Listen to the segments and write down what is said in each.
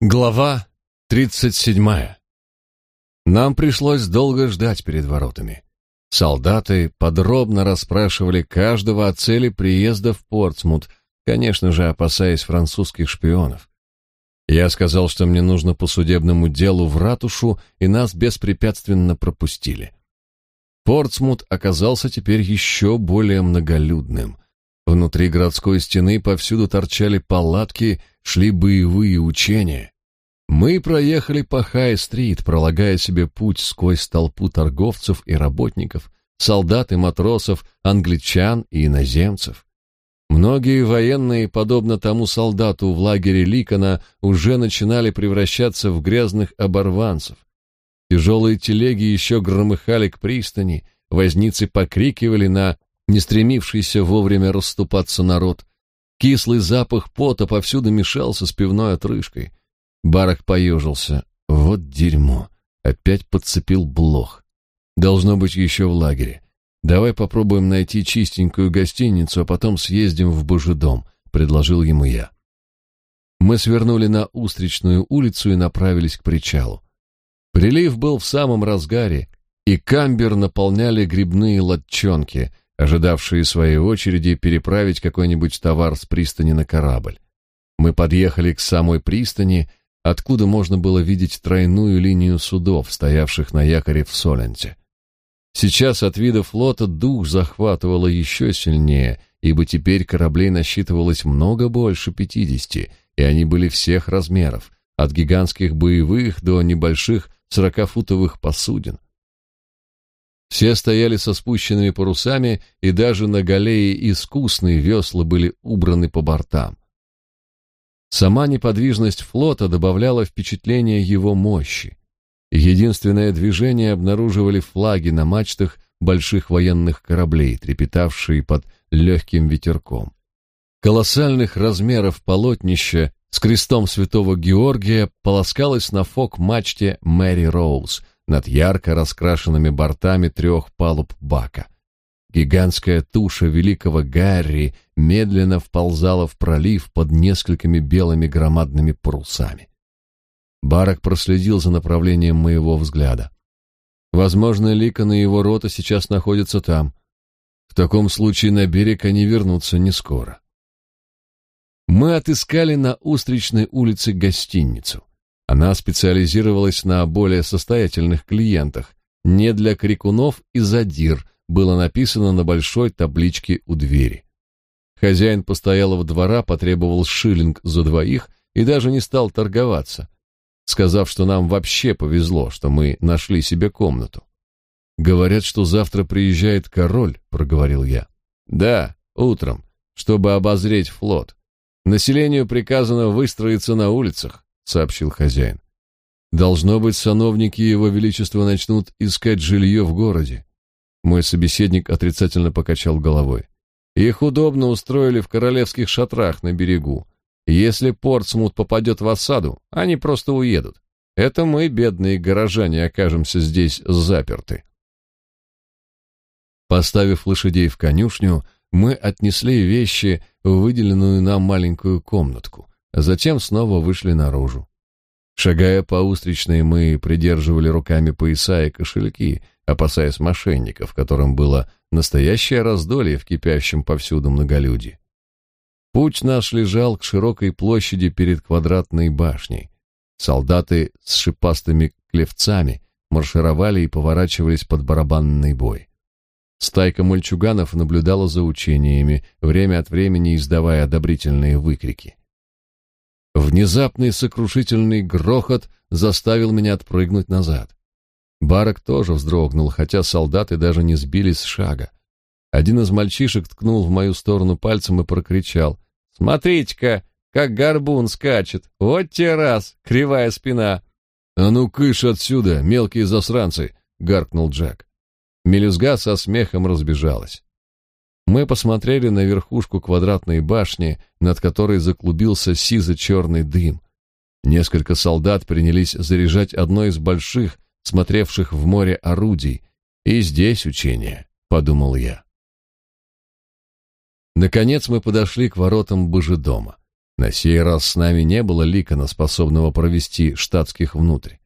Глава 37. Нам пришлось долго ждать перед воротами. Солдаты подробно расспрашивали каждого о цели приезда в Портсмут, конечно же, опасаясь французских шпионов. Я сказал, что мне нужно по судебному делу в ратушу, и нас беспрепятственно пропустили. Портсмут оказался теперь еще более многолюдным. Внутри городской стены повсюду торчали палатки, шли боевые учения. Мы проехали по Хай-стрит, пролагая себе путь сквозь толпу торговцев и работников, солдат и матросов, англичан и иноземцев. Многие военные, подобно тому солдату в лагере Ликона, уже начинали превращаться в грязных оборванцев. Тяжелые телеги еще громыхали к пристани, возницы покрикивали на не стремившийся вовремя расступаться народ. Кислый запах пота повсюду мешался с пивной отрыжкой. Барак поежился. Вот дерьмо. Опять подцепил блох. Должно быть еще в лагере. Давай попробуем найти чистенькую гостиницу, а потом съездим в Божедом, предложил ему я. Мы свернули на Устричную улицу и направились к причалу. Прилив был в самом разгаре, и камбер наполняли грибные лодчонки, ожидавшие своей очереди переправить какой-нибудь товар с пристани на корабль. Мы подъехали к самой пристани, откуда можно было видеть тройную линию судов, стоявших на якоре в Соленте. Сейчас от вида флота дух захватывало еще сильнее, ибо теперь кораблей насчитывалось много больше пятидесяти, и они были всех размеров, от гигантских боевых до небольших сорокафутовых посудин. Все стояли со спущенными парусами, и даже на галее искусные весла были убраны по бортам. Сама неподвижность флота добавляла впечатление его мощи. Единственное движение обнаруживали флаги на мачтах больших военных кораблей, трепетавшие под легким ветерком. Колоссальных размеров полотнище с крестом святого Георгия полоскалось на фок-мачте Мэри Роуз над ярко раскрашенными бортами трех палуб бака — Гигантская туша великого Гарри медленно вползала в пролив под несколькими белыми громадными парусами. Барак проследил за направлением моего взгляда. Возможно, Ликон и его рота сейчас находятся там. В таком случае на берег они вернутся не скоро. Мы отыскали на Устричной улице гостиницу. Она специализировалась на более состоятельных клиентах, не для крикунов и задир, было написано на большой табличке у двери. Хозяин постоялого двора потребовал шиллинг за двоих и даже не стал торговаться, сказав, что нам вообще повезло, что мы нашли себе комнату. Говорят, что завтра приезжает король, проговорил я. Да, утром, чтобы обозреть флот. Населению приказано выстроиться на улицах, сообщил хозяин. Должно быть, сановники его величества начнут искать жилье в городе. Мой собеседник отрицательно покачал головой. Их удобно устроили в королевских шатрах на берегу. Если Портсмут попадет в осаду, они просто уедут. Это мы, бедные горожане, окажемся здесь заперты. Поставив лошадей в конюшню, мы отнесли вещи в выделенную нам маленькую комнатку, затем снова вышли наружу. Шагая по устричной, мы придерживали руками пояса и кошельки, опасаясь мошенников, которым было настоящее раздолье в кипящем повсюду многолюдье. Путь наш лежал к широкой площади перед квадратной башней. Солдаты с шипастыми клевцами маршировали и поворачивались под барабанный бой. Стайка мальчуганов наблюдала за учениями, время от времени издавая одобрительные выкрики. Внезапный сокрушительный грохот заставил меня отпрыгнуть назад. Барак тоже вздрогнул, хотя солдаты даже не сбились с шага. Один из мальчишек ткнул в мою сторону пальцем и прокричал. «Смотрите-ка, как горбун скачет! Вот те раз, кривая спина!» «А ну кыш отсюда, мелкие засранцы!» — гаркнул Джек. Мелюзга со смехом разбежалась. Мы посмотрели на верхушку квадратной башни, над которой заклубился сизо-черный дым. Несколько солдат принялись заряжать одно из больших, смотревших в море орудий. И здесь учение, подумал я. Наконец мы подошли к воротам Божедома. На сей раз с нами не было Ликона, способного провести штатских внутрь.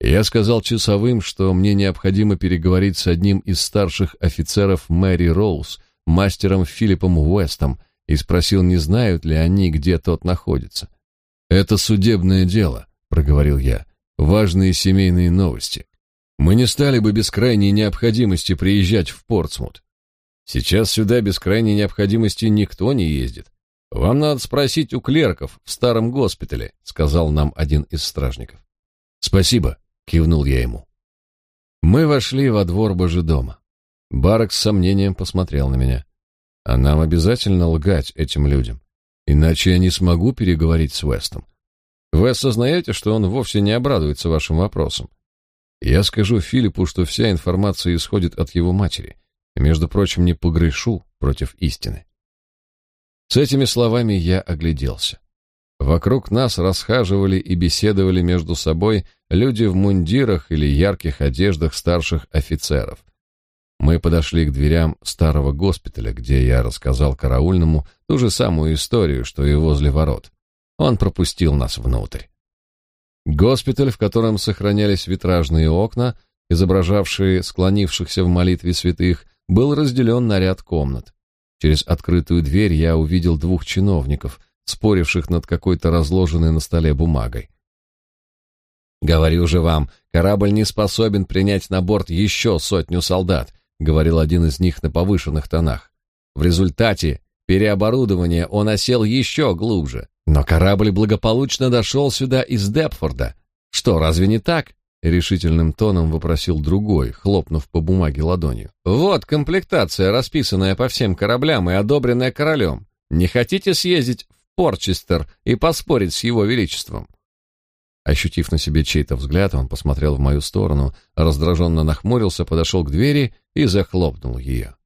Я сказал часовым, что мне необходимо переговорить с одним из старших офицеров Мэри Роуз, мастером Филиппом Уэстом, и спросил, не знают ли они, где тот находится. «Это судебное дело», — проговорил я, — «важные семейные новости. Мы не стали бы без крайней необходимости приезжать в Портсмут. Сейчас сюда без крайней необходимости никто не ездит. Вам надо спросить у клерков в старом госпитале, сказал нам один из стражников. Спасибо, кивнул я ему. Мы вошли во двор Божедома. Барак с сомнением посмотрел на меня. А нам обязательно лгать этим людям, иначе я не смогу переговорить с Вестом. Вы осознаете, что он вовсе не обрадуется вашим вопросам? Я скажу Филиппу, что вся информация исходит от его матери. И, между прочим, не погрешу против истины. С этими словами я огляделся. Вокруг нас расхаживали и беседовали между собой люди в мундирах или ярких одеждах старших офицеров. Мы подошли к дверям старого госпиталя, где я рассказал караульному ту же самую историю, что и возле ворот. Он пропустил нас внутрь. Госпиталь, в котором сохранялись витражные окна, изображавшие склонившихся в молитве святых, был разделен на ряд комнат. Через открытую дверь я увидел двух чиновников, споривших над какой-то разложенной на столе бумагой. «Говорю же вам, корабль не способен принять на борт еще сотню солдат», говорил один из них на повышенных тонах. В результате переоборудования он осел еще глубже. Но корабль благополучно дошел сюда из Депфорда. Что, разве не так? решительным тоном вопросил другой, хлопнув по бумаге ладонью. Вот комплектация, расписанная по всем кораблям и одобренная королем. Не хотите съездить в Порчестер и поспорить с его величеством? Ощутив на себе чей-то взгляд, он посмотрел в мою сторону, раздраженно нахмурился, подошел к двери и захлопнул ее.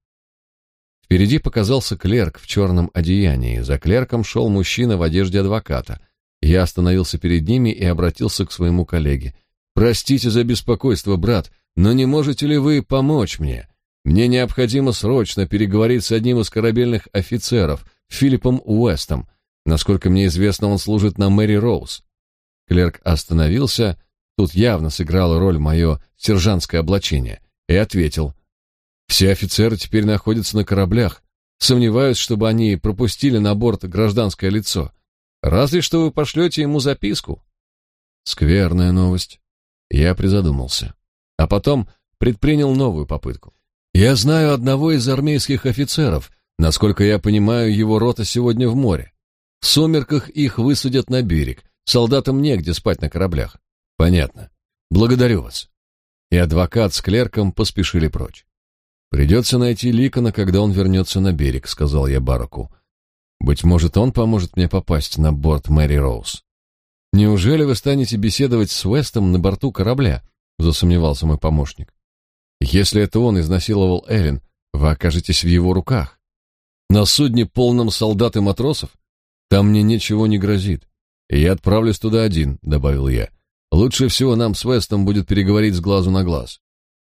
Впереди показался клерк в черном одеянии. За клерком шел мужчина в одежде адвоката. Я остановился перед ними и обратился к своему коллеге. «Простите за беспокойство, брат, но не можете ли вы помочь мне? Мне необходимо срочно переговорить с одним из корабельных офицеров, Филиппом Уэстом. Насколько мне известно, он служит на Мэри Роуз». Клерк остановился, тут явно сыграло роль мое сержантское облачение, и ответил. Все офицеры теперь находятся на кораблях. Сомневаюсь, чтобы они пропустили на борт гражданское лицо. Разве что вы пошлете ему записку. Скверная новость. Я призадумался. А потом предпринял новую попытку. Я знаю одного из армейских офицеров. Насколько я понимаю, его рота сегодня в море. В сумерках их высадят на берег. Солдатам негде спать на кораблях. Понятно. Благодарю вас. И адвокат с клерком поспешили прочь. Придется найти Ликона, когда он вернется на берег, сказал я Бараку. Быть может, он поможет мне попасть на борт Мэри Роуз. Неужели вы станете беседовать с Уэстом на борту корабля? засомневался мой помощник. Если это он изнасиловал Эллен, вы окажетесь в его руках. На судне полном солдат и матросов? Там мне ничего не грозит. Я отправлюсь туда один, добавил я. Лучше всего нам с Уэстом будет переговорить с глазу на глаз.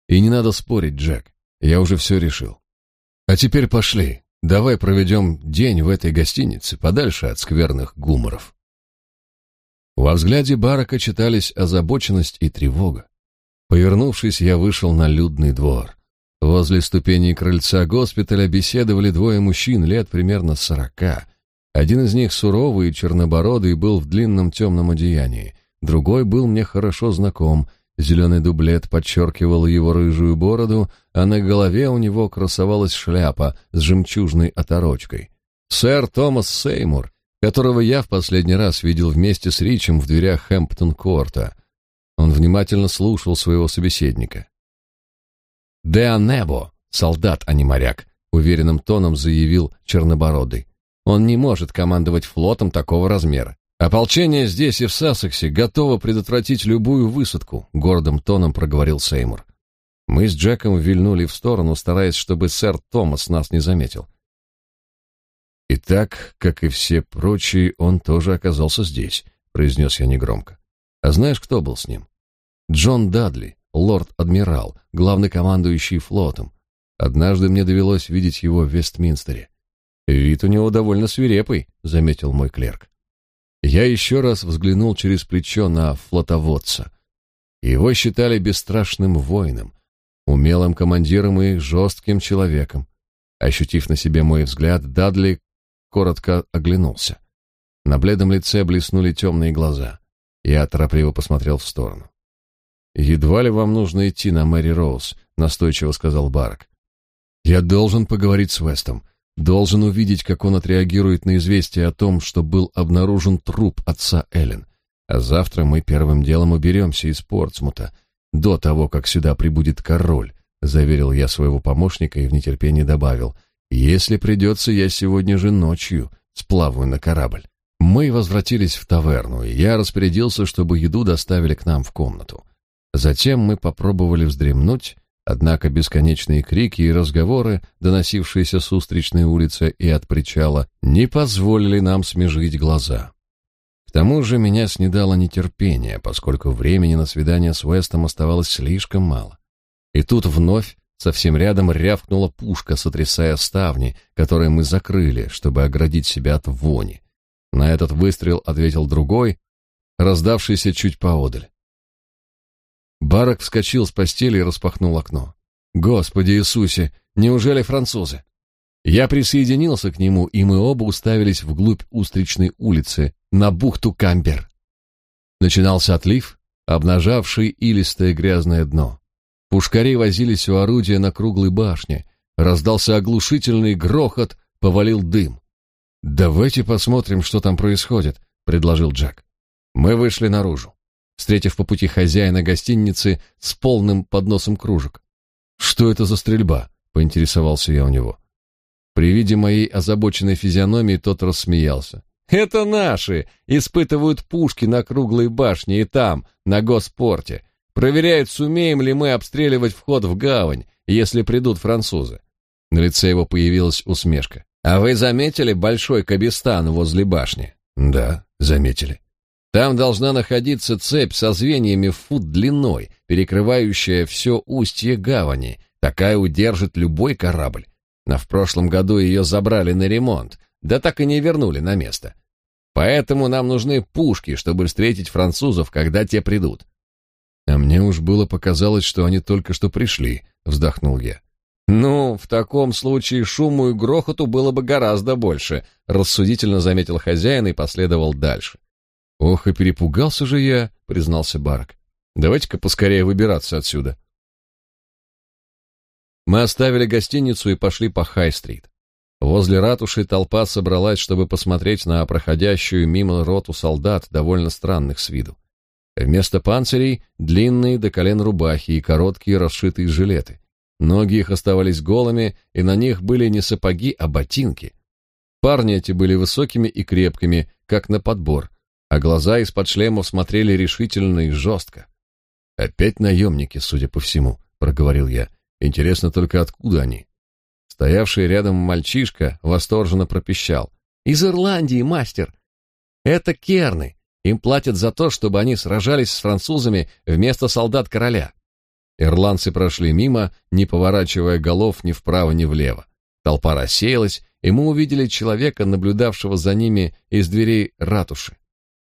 И не надо спорить, Джек. Я уже все решил. А теперь пошли. Давай проведем день в этой гостинице, подальше от скверных гуморов. Во взгляде Барака читались озабоченность и тревога. Повернувшись, я вышел на людный двор. Возле ступеней крыльца госпиталя беседовали двое мужчин лет примерно сорока. Один из них суровый и чернобородый был в длинном темном одеянии, другой был мне хорошо знаком — Зеленый дублет подчеркивал его рыжую бороду, а на голове у него красовалась шляпа с жемчужной оторочкой. Сэр Томас Сеймур, которого я в последний раз видел вместе с Ричем в дверях Хэмптон-корта. Он внимательно слушал своего собеседника. «Деа Небо, солдат, а не моряк», — уверенным тоном заявил Чернобородый. «Он не может командовать флотом такого размера. Ополчение здесь и в Сассексе готово предотвратить любую высадку, гордым тоном проговорил Сеймур. Мы с Джеком вильнули в сторону, стараясь, чтобы сэр Томас нас не заметил. И так, как и все прочие, он тоже оказался здесь, произнес я негромко. А знаешь, кто был с ним? Джон Дадли, лорд-адмирал, главный командующий флотом. Однажды мне довелось видеть его в Вестминстере. Вид у него довольно свирепый, заметил мой клерк. Я еще раз взглянул через плечо на флотоводца. Его считали бесстрашным воином, умелым командиром и жестким человеком. Ощутив на себе мой взгляд, Дадли коротко оглянулся. На бледном лице блеснули темные глаза. Я торопливо посмотрел в сторону. «Едва ли вам нужно идти на Мэри Роуз», — настойчиво сказал Барк. «Я должен поговорить с Вестом, должен увидеть, как он отреагирует на известие о том, что был обнаружен труп отца Эллен. А завтра мы первым делом уберемся из Портсмута, до того, как сюда прибудет король», — заверил я своего помощника и в нетерпении добавил, «если придется, я сегодня же ночью сплаваю на корабль». Мы возвратились в таверну, и я распорядился, чтобы еду доставили к нам в комнату. Затем мы попробовали вздремнуть, однако бесконечные крики и разговоры, доносившиеся с устричной улицы и от причала, не позволили нам смежить глаза. К тому же меня снедало нетерпение, поскольку времени на свидание с Уэстом оставалось слишком мало. И тут вновь совсем рядом рявкнула пушка, сотрясая ставни, которые мы закрыли, чтобы оградить себя от вони. На этот выстрел ответил другой, раздавшийся чуть поодаль. Барак вскочил с постели и распахнул окно. Господи Иисусе, неужели французы? Я присоединился к нему, и мы оба уставились вглубь устричной улицы, на бухту Камбер. Начинался отлив, обнажавший илистое грязное дно. Пушкари возились у орудия на круглой башне, раздался оглушительный грохот, повалил дым. «Давайте посмотрим, что там происходит», — предложил Джек. Мы вышли наружу, встретив по пути хозяина гостиницы с полным подносом кружек. «Что это за стрельба?» — поинтересовался я у него. При виде моей озабоченной физиономии тот рассмеялся. «Это наши! Испытывают пушки на круглой башне и там, на госпорте. Проверяют, сумеем ли мы обстреливать вход в гавань, если придут французы». На лице его появилась усмешка. А вы заметили большой кабистан возле башни? Да, заметили. Там должна находиться цепь со звеньями в фут длиной, перекрывающая все устье гавани. Такая удержит любой корабль. Но в прошлом году ее забрали на ремонт, да так и не вернули на место. Поэтому нам нужны пушки, чтобы встретить французов, когда те придут. А мне уж было показалось, что они только что пришли, вздохнул я. «Ну, в таком случае шуму и грохоту было бы гораздо больше», рассудительно заметил хозяин и последовал дальше. «Ох, и перепугался же я», — признался Барк. «Давайте-ка поскорее выбираться отсюда». Мы оставили гостиницу и пошли по Хай-стрит. Возле ратуши толпа собралась, чтобы посмотреть на проходящую мимо роту солдат, довольно странных с виду. Вместо панцирей — длинные до колен рубахи и короткие расшитые жилеты. Ноги их оставались голыми, и на них были не сапоги, а ботинки. Парни эти были высокими и крепкими, как на подбор, а глаза из-под шлемов смотрели решительно и жестко. «Опять наемники, судя по всему», — проговорил я. «Интересно только, откуда они?» Стоявший рядом мальчишка восторженно пропищал. «Из Ирландии, мастер! Это керны. Им платят за то, чтобы они сражались с французами вместо солдат короля. Ирландцы прошли мимо, не поворачивая голов ни вправо, ни влево. Толпа рассеялась, и мы увидели человека, наблюдавшего за ними из дверей ратуши.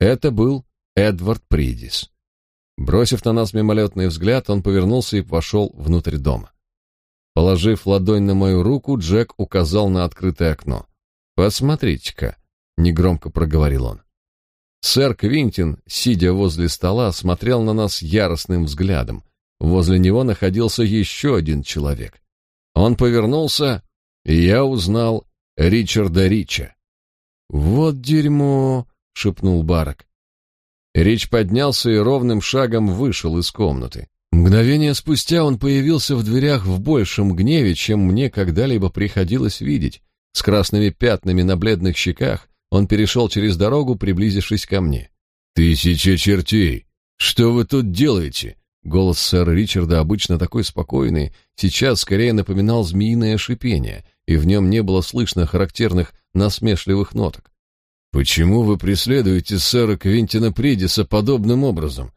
Это был Эдвард Придис. Бросив на нас мимолетный взгляд, он повернулся и вошел внутрь дома. Положив ладонь на мою руку, Джек указал на открытое окно. «Посмотрите-ка», — негромко проговорил он. Сэр Квинтин, сидя возле стола, смотрел на нас яростным взглядом, Возле него находился еще один человек. Он повернулся, и я узнал Ричарда Рича. «Вот дерьмо!» — шепнул Барак. Рич поднялся и ровным шагом вышел из комнаты. Мгновение спустя он появился в дверях в большем гневе, чем мне когда-либо приходилось видеть. С красными пятнами на бледных щеках он перешел через дорогу, приблизившись ко мне. «Тысяча чертей! Что вы тут делаете?» Голос сэра Ричарда, обычно такой спокойный, сейчас скорее напоминал змеиное шипение, и в нем не было слышно характерных насмешливых ноток. «Почему вы преследуете сэра Квинтина Придиса подобным образом?»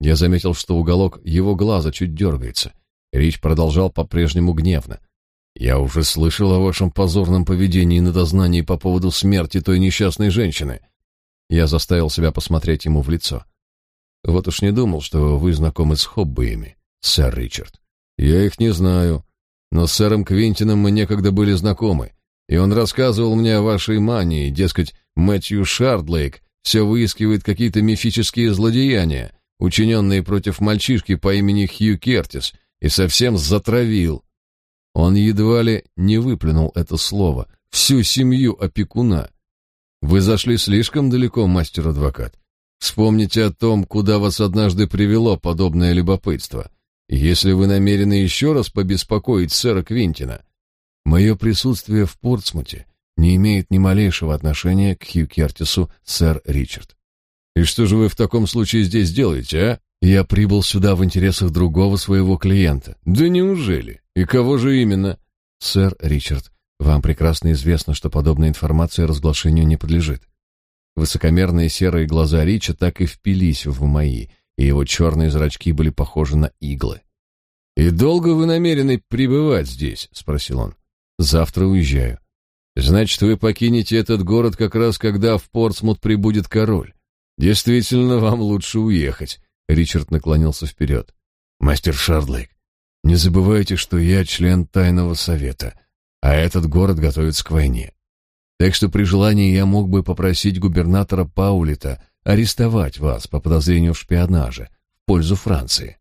Я заметил, что уголок его глаза чуть дергается. Рич продолжал по-прежнему гневно. «Я уже слышал о вашем позорном поведении на дознании по поводу смерти той несчастной женщины. Я заставил себя посмотреть ему в лицо. Вот уж не думал, что вы знакомы с хоббиями, сэр Ричард. Я их не знаю, но с сэром Квинтином мы некогда были знакомы, и он рассказывал мне о вашей мании, дескать, Мэтью Шардлейк все выискивает какие-то мифические злодеяния, учиненные против мальчишки по имени Хью Кертис, и совсем затравил. Он едва ли не выплюнул это слово, всю семью опекуна. Вы зашли слишком далеко, мастер-адвокат. Вспомните о том, куда вас однажды привело подобное любопытство. Если вы намерены еще раз побеспокоить сэра Квинтина, мое присутствие в Портсмуте не имеет ни малейшего отношения к Хью Кертису, сэр Ричард. И что же вы в таком случае здесь делаете, а? Я прибыл сюда в интересах другого своего клиента. Да неужели? И кого же именно? Сэр Ричард, вам прекрасно известно, что подобная информация разглашению не подлежит. Высокомерные серые глаза Рича так и впились в мои, и его черные зрачки были похожи на иглы. «И долго вы намерены пребывать здесь?» — спросил он. «Завтра уезжаю». «Значит, вы покинете этот город как раз, когда в Портсмут прибудет король. Действительно, вам лучше уехать». Ричард наклонился вперед. «Мастер Шардлейк, не забывайте, что я член тайного совета, а этот город готовится к войне. Так что при желании я мог бы попросить губернатора Паулита арестовать вас по подозрению в шпионаже в пользу Франции.